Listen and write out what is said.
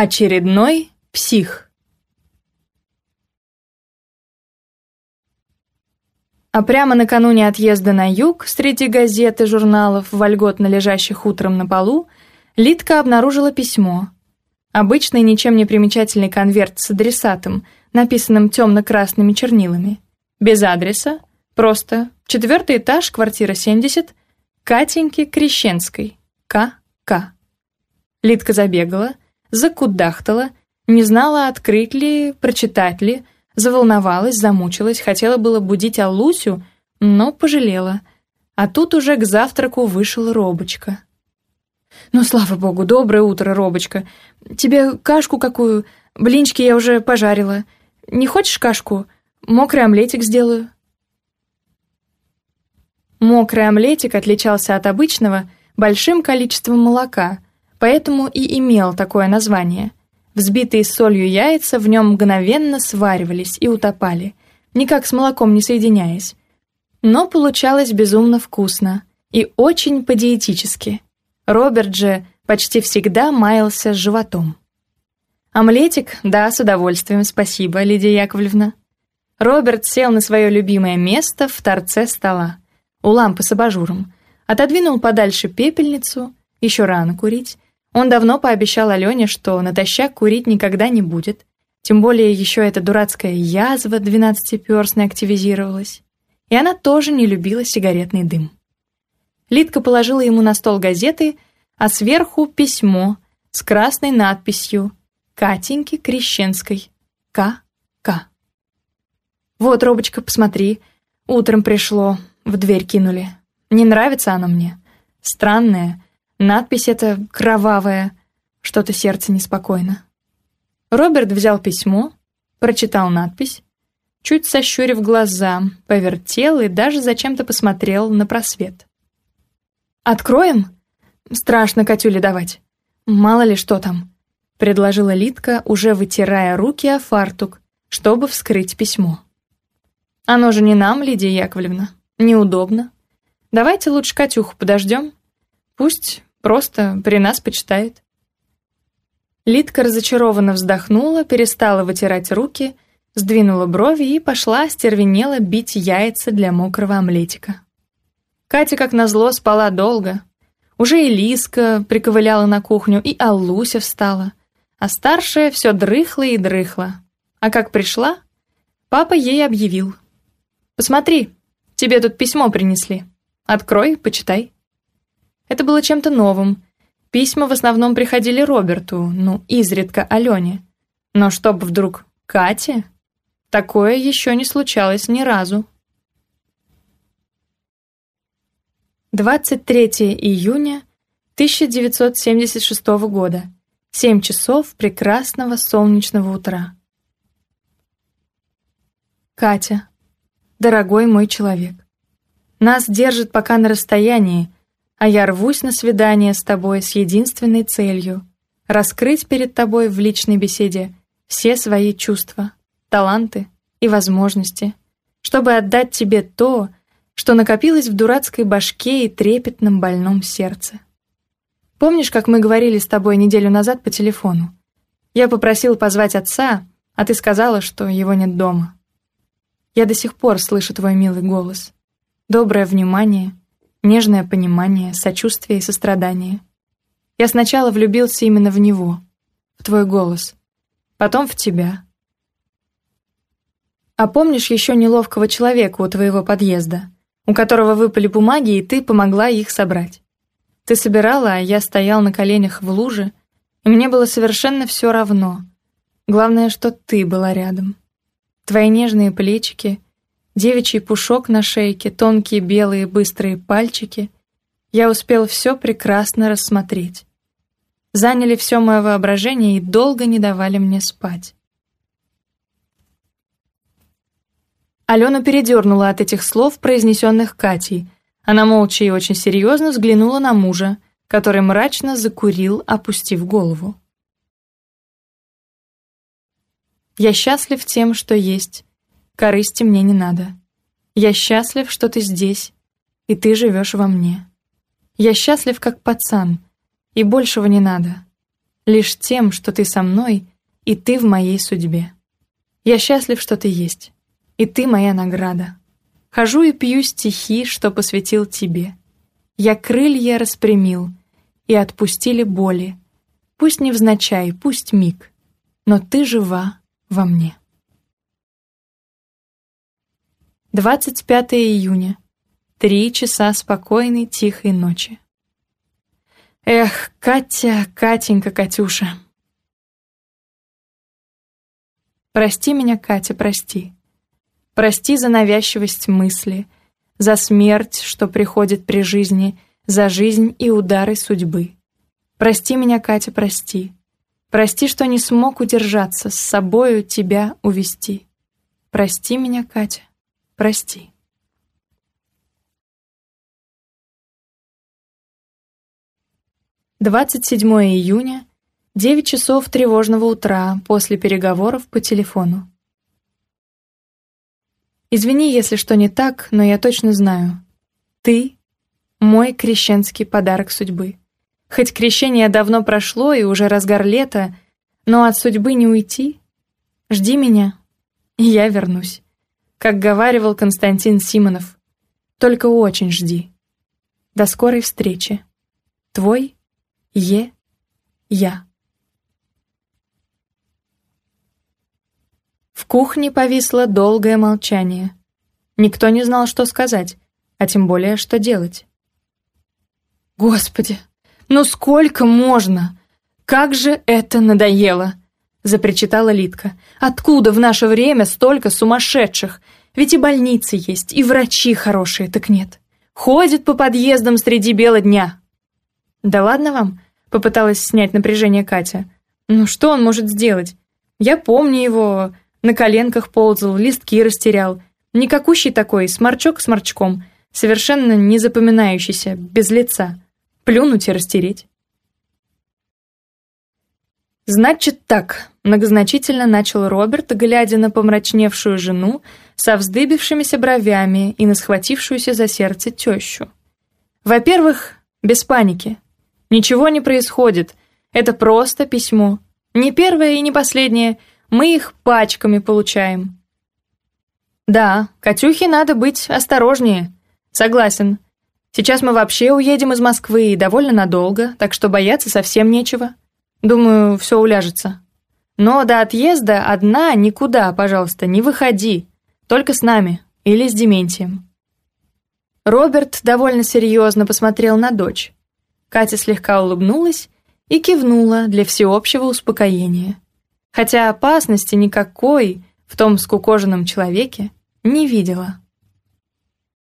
Очередной псих. А прямо накануне отъезда на юг, среди газет и журналов, вольготно лежащих утром на полу, Лидка обнаружила письмо. Обычный, ничем не примечательный конверт с адресатом, написанным темно-красными чернилами. Без адреса, просто четвертый этаж, квартира 70, Катеньки Крещенской, К.К. Лидка забегала — закудахтала, не знала, открыть ли, прочитать ли, заволновалась, замучилась, хотела было будить Алусю, но пожалела. А тут уже к завтраку вышел Робочка. «Ну, слава богу, доброе утро, Робочка. Тебе кашку какую? Блинчики я уже пожарила. Не хочешь кашку? Мокрый омлетик сделаю». Мокрый омлетик отличался от обычного большим количеством молока — поэтому и имел такое название. Взбитые солью яйца в нем мгновенно сваривались и утопали, никак с молоком не соединяясь. Но получалось безумно вкусно и очень по-диетически. Роберт же почти всегда маялся животом. «Омлетик? Да, с удовольствием, спасибо, Лидия Яковлевна». Роберт сел на свое любимое место в торце стола, у лампы с абажуром, отодвинул подальше пепельницу, еще рано курить, он давно пообещал Алене, что натощак курить никогда не будет. Тем более еще эта дурацкая язва двенадцатиперстная активизировалась. И она тоже не любила сигаретный дым. Лидка положила ему на стол газеты, а сверху письмо с красной надписью «Катеньки Крещенской. К, К. «Вот, Робочка, посмотри. Утром пришло. В дверь кинули. Не нравится она мне. Странная. Надпись эта кровавая, что-то сердце неспокойно. Роберт взял письмо, прочитал надпись, чуть сощурив глаза, повертел и даже зачем-то посмотрел на просвет. «Откроем? Страшно Катюле давать. Мало ли что там», — предложила Литка, уже вытирая руки о фартук, чтобы вскрыть письмо. «Оно же не нам, Лидия Яковлевна. Неудобно. Давайте лучше Катюху подождем. Пусть Просто при нас почитает». Лидка разочарованно вздохнула, перестала вытирать руки, сдвинула брови и пошла остервенело бить яйца для мокрого омлетика. Катя, как назло, спала долго. Уже и Лиска приковыляла на кухню, и Аллуся встала. А старшая все дрыхла и дрыхла. А как пришла, папа ей объявил. «Посмотри, тебе тут письмо принесли. Открой, почитай». Это было чем-то новым. Письма в основном приходили Роберту, ну, изредка Алене. Но чтоб вдруг Кате? Такое еще не случалось ни разу. 23 июня 1976 года. семь часов прекрасного солнечного утра. Катя, дорогой мой человек, нас держит пока на расстоянии, а я рвусь на свидание с тобой с единственной целью — раскрыть перед тобой в личной беседе все свои чувства, таланты и возможности, чтобы отдать тебе то, что накопилось в дурацкой башке и трепетном больном сердце. Помнишь, как мы говорили с тобой неделю назад по телефону? Я попросил позвать отца, а ты сказала, что его нет дома. Я до сих пор слышу твой милый голос, доброе внимание Нежное понимание, сочувствие и сострадание. Я сначала влюбился именно в него, в твой голос, потом в тебя. А помнишь еще неловкого человека у твоего подъезда, у которого выпали бумаги, и ты помогла их собрать? Ты собирала, а я стоял на коленях в луже, и мне было совершенно все равно. Главное, что ты была рядом. Твои нежные плечики — девичий пушок на шейке, тонкие белые быстрые пальчики. Я успел все прекрасно рассмотреть. Заняли все мое воображение и долго не давали мне спать. Алена передернула от этих слов, произнесенных Катей. Она молча и очень серьезно взглянула на мужа, который мрачно закурил, опустив голову. «Я счастлив тем, что есть корысти мне не надо. Я счастлив, что ты здесь, и ты живешь во мне. Я счастлив, как пацан, и большего не надо. Лишь тем, что ты со мной, и ты в моей судьбе. Я счастлив, что ты есть, и ты моя награда. Хожу и пью стихи, что посвятил тебе. Я крылья распрямил, и отпустили боли. Пусть невзначай, пусть миг, но ты жива во мне. 25 июня. Три часа спокойной, тихой ночи. Эх, Катя, Катенька, Катюша. Прости меня, Катя, прости. Прости за навязчивость мысли, за смерть, что приходит при жизни, за жизнь и удары судьбы. Прости меня, Катя, прости. Прости, что не смог удержаться, с собою тебя увести. Прости меня, Катя прости двадцать седьмое июня девять часов тревожного утра после переговоров по телефону извини если что не так но я точно знаю ты мой крещенский подарок судьбы хоть крещение давно прошло и уже разгар лета но от судьбы не уйти жди меня и я вернусь как говаривал Константин Симонов, «Только очень жди. До скорой встречи. Твой Е. Я». В кухне повисло долгое молчание. Никто не знал, что сказать, а тем более, что делать. «Господи, ну сколько можно? Как же это надоело!» — запричитала Литка. «Откуда в наше время столько сумасшедших? Ведь и больницы есть, и врачи хорошие, так нет. Ходит по подъездам среди бела дня. Да ладно вам, попыталась снять напряжение Катя. Ну что он может сделать? Я помню его, на коленках ползал, листки растерял. Никакущий такой, сморчок морчком, совершенно не запоминающийся, без лица. Плюнуть и растереть. «Значит так», — многозначительно начал Роберт, глядя на помрачневшую жену со вздыбившимися бровями и на схватившуюся за сердце тещу. «Во-первых, без паники. Ничего не происходит. Это просто письмо. Не первое и не последнее. Мы их пачками получаем». «Да, Катюхе надо быть осторожнее. Согласен. Сейчас мы вообще уедем из Москвы и довольно надолго, так что бояться совсем нечего». Думаю, все уляжется. Но до отъезда одна никуда, пожалуйста, не выходи. Только с нами или с Дементием». Роберт довольно серьезно посмотрел на дочь. Катя слегка улыбнулась и кивнула для всеобщего успокоения. Хотя опасности никакой в том скукоженном человеке не видела.